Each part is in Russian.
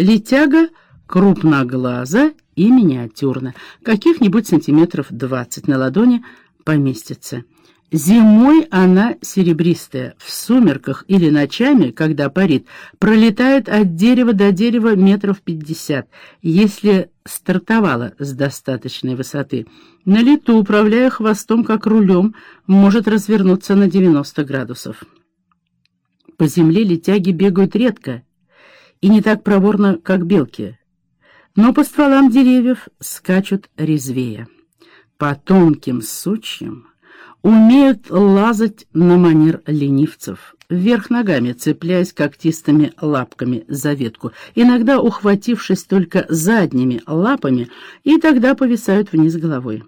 Летяга крупноглаза и миниатюрна, каких-нибудь сантиметров двадцать на ладони поместится. Зимой она серебристая, в сумерках или ночами, когда парит, пролетает от дерева до дерева метров пятьдесят, если стартовала с достаточной высоты. На лету, управляя хвостом как рулем, может развернуться на 90 градусов. По земле летяги бегают редко и не так проворно, как белки, но по стволам деревьев скачут резвее. По тонким сучьям умеют лазать на манер ленивцев, вверх ногами, цепляясь когтистыми лапками за ветку, иногда ухватившись только задними лапами, и тогда повисают вниз головой.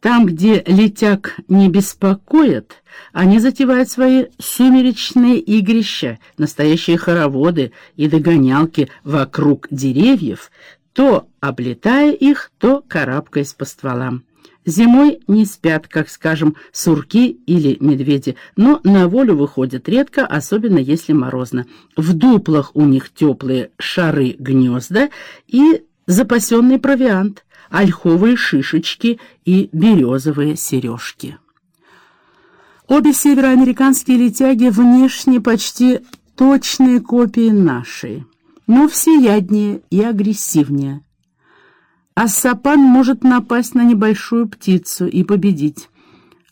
Там, где летяг не беспокоят, они затевают свои сумеречные игрища, настоящие хороводы и догонялки вокруг деревьев, то облетая их, то карабкаясь по стволам. Зимой не спят, как, скажем, сурки или медведи, но на волю выходят редко, особенно если морозно. В дуплах у них теплые шары гнезда и запасенный провиант, ольховые шишечки и березовые сережки. Обе североамериканские летяги внешне почти точные копии нашей, но всеяднее и агрессивнее. Ассапан может напасть на небольшую птицу и победить.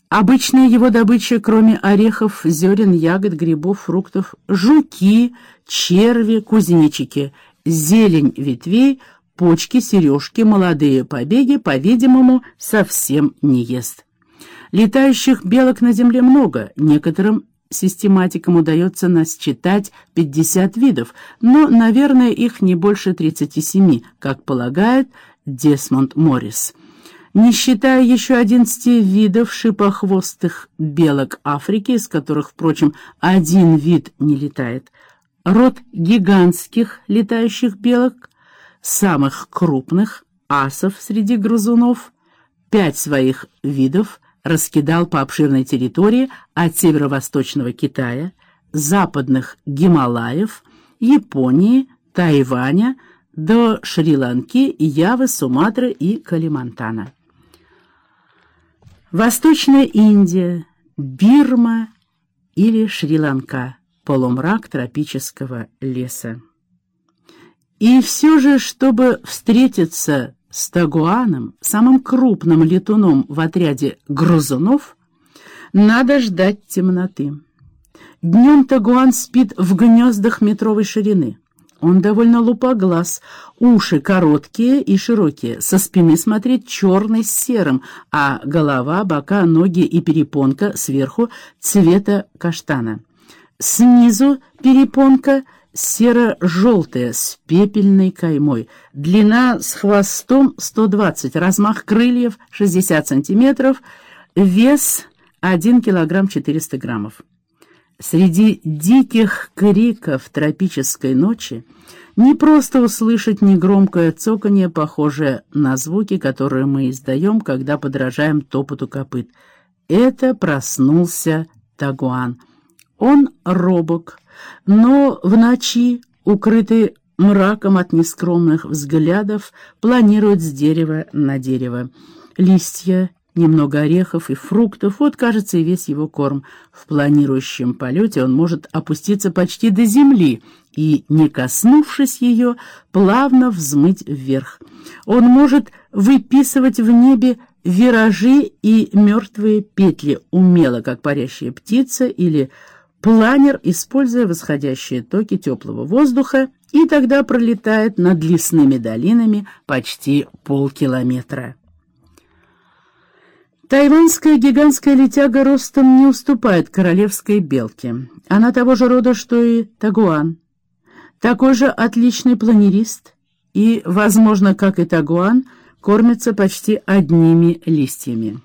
Обычная его добыча, кроме орехов, зерен, ягод, грибов, фруктов, жуки, черви, кузнечики, зелень ветвей, почки, сережки, молодые побеги, по-видимому, совсем не ест. Летающих белок на земле много, некоторым систематикам удается насчитать 50 видов, но, наверное, их не больше 37, как полагает Десмонд Моррис. Не считая еще 11 видов шипохвостых белок Африки, из которых, впрочем, один вид не летает, род гигантских летающих белок, самых крупных, асов среди грызунов, пять своих видов раскидал по обширной территории от северо-восточного Китая, западных Гималаев, Японии, Тайваня, до Шри-Ланки, Явы, Суматры и Калимантана. Восточная Индия, Бирма или Шри-Ланка, полумрак тропического леса. И все же, чтобы встретиться с Тагуаном, самым крупным летуном в отряде грузунов, надо ждать темноты. Днем Тагуан спит в гнездах метровой ширины. Он довольно лупоглаз, уши короткие и широкие, со спины смотреть черный с серым, а голова, бока, ноги и перепонка сверху цвета каштана. Снизу перепонка серо-желтая с пепельной каймой, длина с хвостом 120, размах крыльев 60 сантиметров, вес 1 килограмм 400 граммов. Среди диких криков тропической ночи не просто услышать негромкое цоканье, похожее на звуки, которые мы издаем, когда подражаем топоту копыт. Это проснулся Тагуан. Он робок, но в ночи, укрытый мраком от нескромных взглядов, планирует с дерева на дерево. Листья немного орехов и фруктов, вот, кажется, и весь его корм. В планирующем полете он может опуститься почти до земли и, не коснувшись ее, плавно взмыть вверх. Он может выписывать в небе виражи и мертвые петли, умело, как парящая птица, или планер, используя восходящие токи теплого воздуха, и тогда пролетает над лесными долинами почти полкилометра. Тайванская гигантская летяга ростом не уступает королевской белке. Она того же рода, что и тагуан. Такой же отличный планерист и, возможно, как и тагуан, кормится почти одними листьями.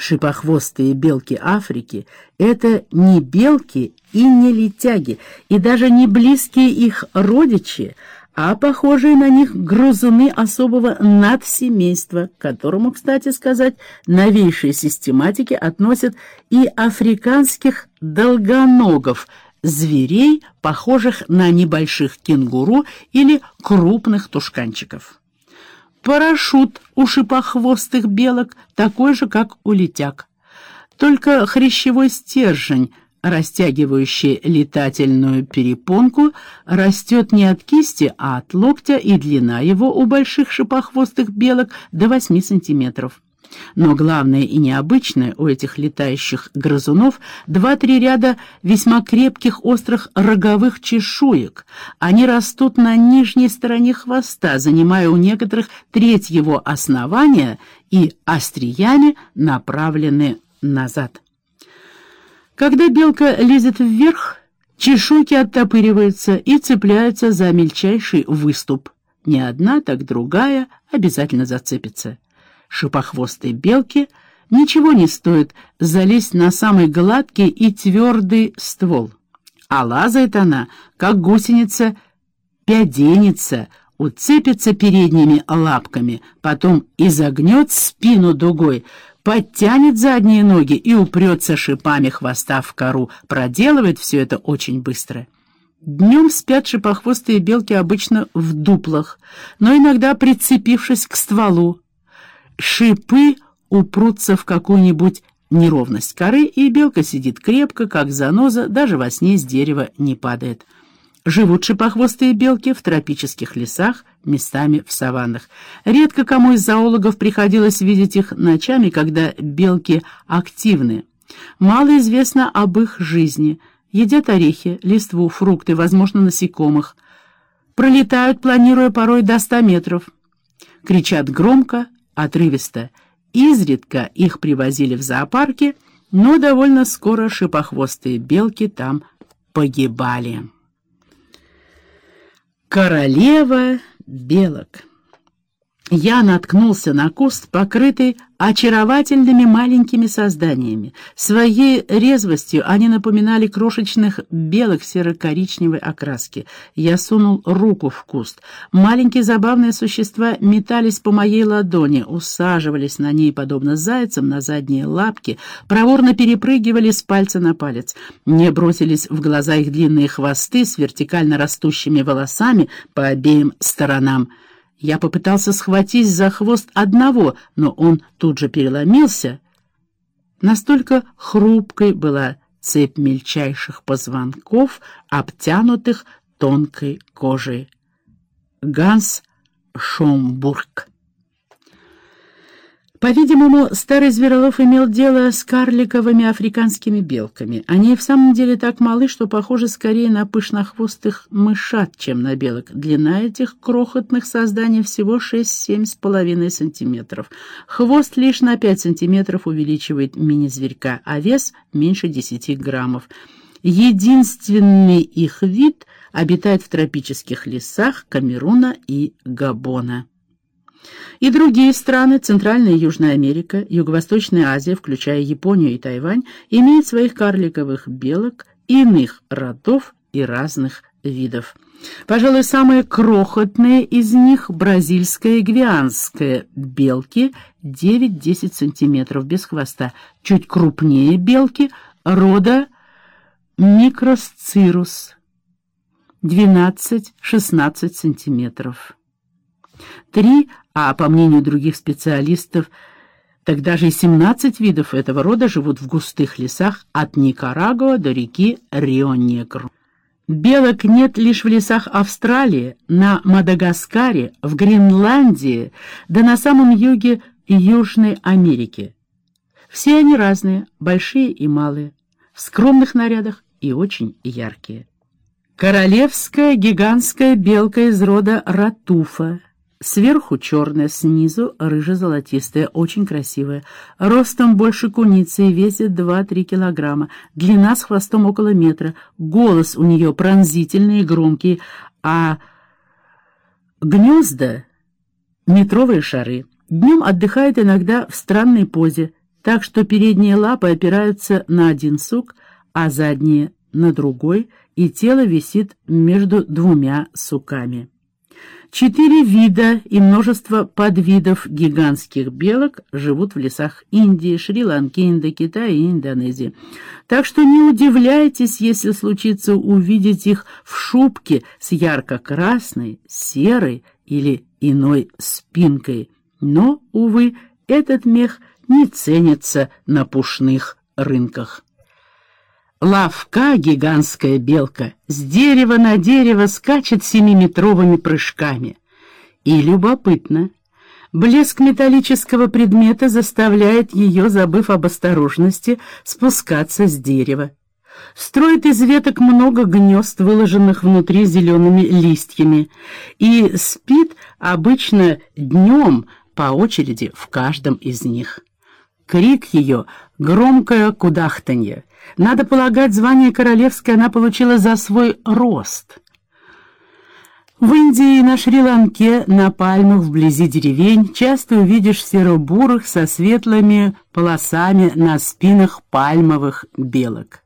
Шипохвостые белки Африки — это не белки и не летяги, и даже не близкие их родичи, а похожие на них грузуны особого надсемейства, к которому, кстати сказать, новейшие систематики относят и африканских долгоногов, зверей, похожих на небольших кенгуру или крупных тушканчиков. Парашют у шипохвостых белок такой же, как у летяг. Только хрящевой стержень, растягивающий летательную перепонку, растет не от кисти, а от локтя, и длина его у больших шипохвостых белок до 8 сантиметров. Но главное и необычное у этих летающих грызунов два-три ряда весьма крепких острых роговых чешуек. Они растут на нижней стороне хвоста, занимая у некоторых треть его основания и остриями направлены назад. Когда белка лезет вверх, чешуйки оттопыриваются и цепляются за мельчайший выступ. Не одна, так другая обязательно зацепится шипохвостой белки ничего не стоит залезть на самый гладкий и твердый ствол. А лазает она, как гусеница, пяденица, уцепится передними лапками, потом изогнет спину дугой, подтянет задние ноги и упрется шипами хвоста в кору. Проделывает все это очень быстро. Днем спят шипохвостые белки обычно в дуплах, но иногда прицепившись к стволу шипы упрутся в какую-нибудь неровность коры, и белка сидит крепко, как заноза, даже во сне с дерева не падает. Живут шипохвостые белки в тропических лесах, местами в саваннах. Редко кому из зоологов приходилось видеть их ночами, когда белки активны. Мало известно об их жизни. Едят орехи, листву, фрукты, возможно, насекомых. Пролетают, планируя порой до ста метров. Кричат громко, отрывисто. Изредка их привозили в зоопарки, но довольно скоро шипохвостые белки там погибали. Королева белок я наткнулся на куст, покрытый очаровательными маленькими созданиями. Своей резвостью они напоминали крошечных белых серо-коричневой окраски. Я сунул руку в куст. Маленькие забавные существа метались по моей ладони, усаживались на ней, подобно зайцам, на задние лапки, проворно перепрыгивали с пальца на палец. Мне бросились в глаза их длинные хвосты с вертикально растущими волосами по обеим сторонам. Я попытался схватить за хвост одного, но он тут же переломился. Настолько хрупкой была цепь мельчайших позвонков, обтянутых тонкой кожей. Ганс Шомбург по-видимому, старый Зверолов имел дело с карликовыми африканскими белками. Они в самом деле так малы, что похожи скорее на пышнохвостых мышат, чем на белок. Длина этих крохотных созданий всего 6-7,5 сантиметров. Хвост лишь на 5 сантиметров увеличивает мини-зверька, а вес меньше 10 граммов. Единственный их вид обитает в тропических лесах Камеруна и Габона. И другие страны, Центральная и Южная Америка, Юго-Восточная Азия, включая Японию и Тайвань, имеют своих карликовых белок иных родов и разных видов. Пожалуй, самые крохотные из них – бразильская и гвианская белки 9-10 сантиметров без хвоста, чуть крупнее белки рода микросцирус 12-16 сантиметров. Три, а по мнению других специалистов, так даже и 17 видов этого рода живут в густых лесах от Никарагуа до реки Рио-Негру. Белок нет лишь в лесах Австралии, на Мадагаскаре, в Гренландии, да на самом юге Южной Америки. Все они разные, большие и малые, в скромных нарядах и очень яркие. Королевская гигантская белка из рода Ратуфа Сверху черная, снизу рыже-золотистая, очень красивая. Ростом больше куницы и весит 2-3 килограмма. Длина с хвостом около метра. Голос у нее пронзительный и громкий, а гнезда — метровые шары. Днем отдыхает иногда в странной позе, так что передние лапы опираются на один сук, а задние — на другой, и тело висит между двумя суками. Четыре вида и множество подвидов гигантских белок живут в лесах Индии, Шри-Ланки, Индокитая и Индонезии. Так что не удивляйтесь, если случится увидеть их в шубке с ярко-красной, серой или иной спинкой. Но, увы, этот мех не ценится на пушных рынках. Лавка, гигантская белка, с дерева на дерево скачет семиметровыми прыжками. И любопытно, блеск металлического предмета заставляет ее, забыв об осторожности, спускаться с дерева. Строит из веток много гнезд, выложенных внутри зелеными листьями, и спит обычно днем по очереди в каждом из них. Крик ее — громкое кудахтанье. Надо полагать, звание королевское она получила за свой рост. В Индии на Шри-Ланке на пальмах вблизи деревень часто увидишь серо-бурых со светлыми полосами на спинах пальмовых белок.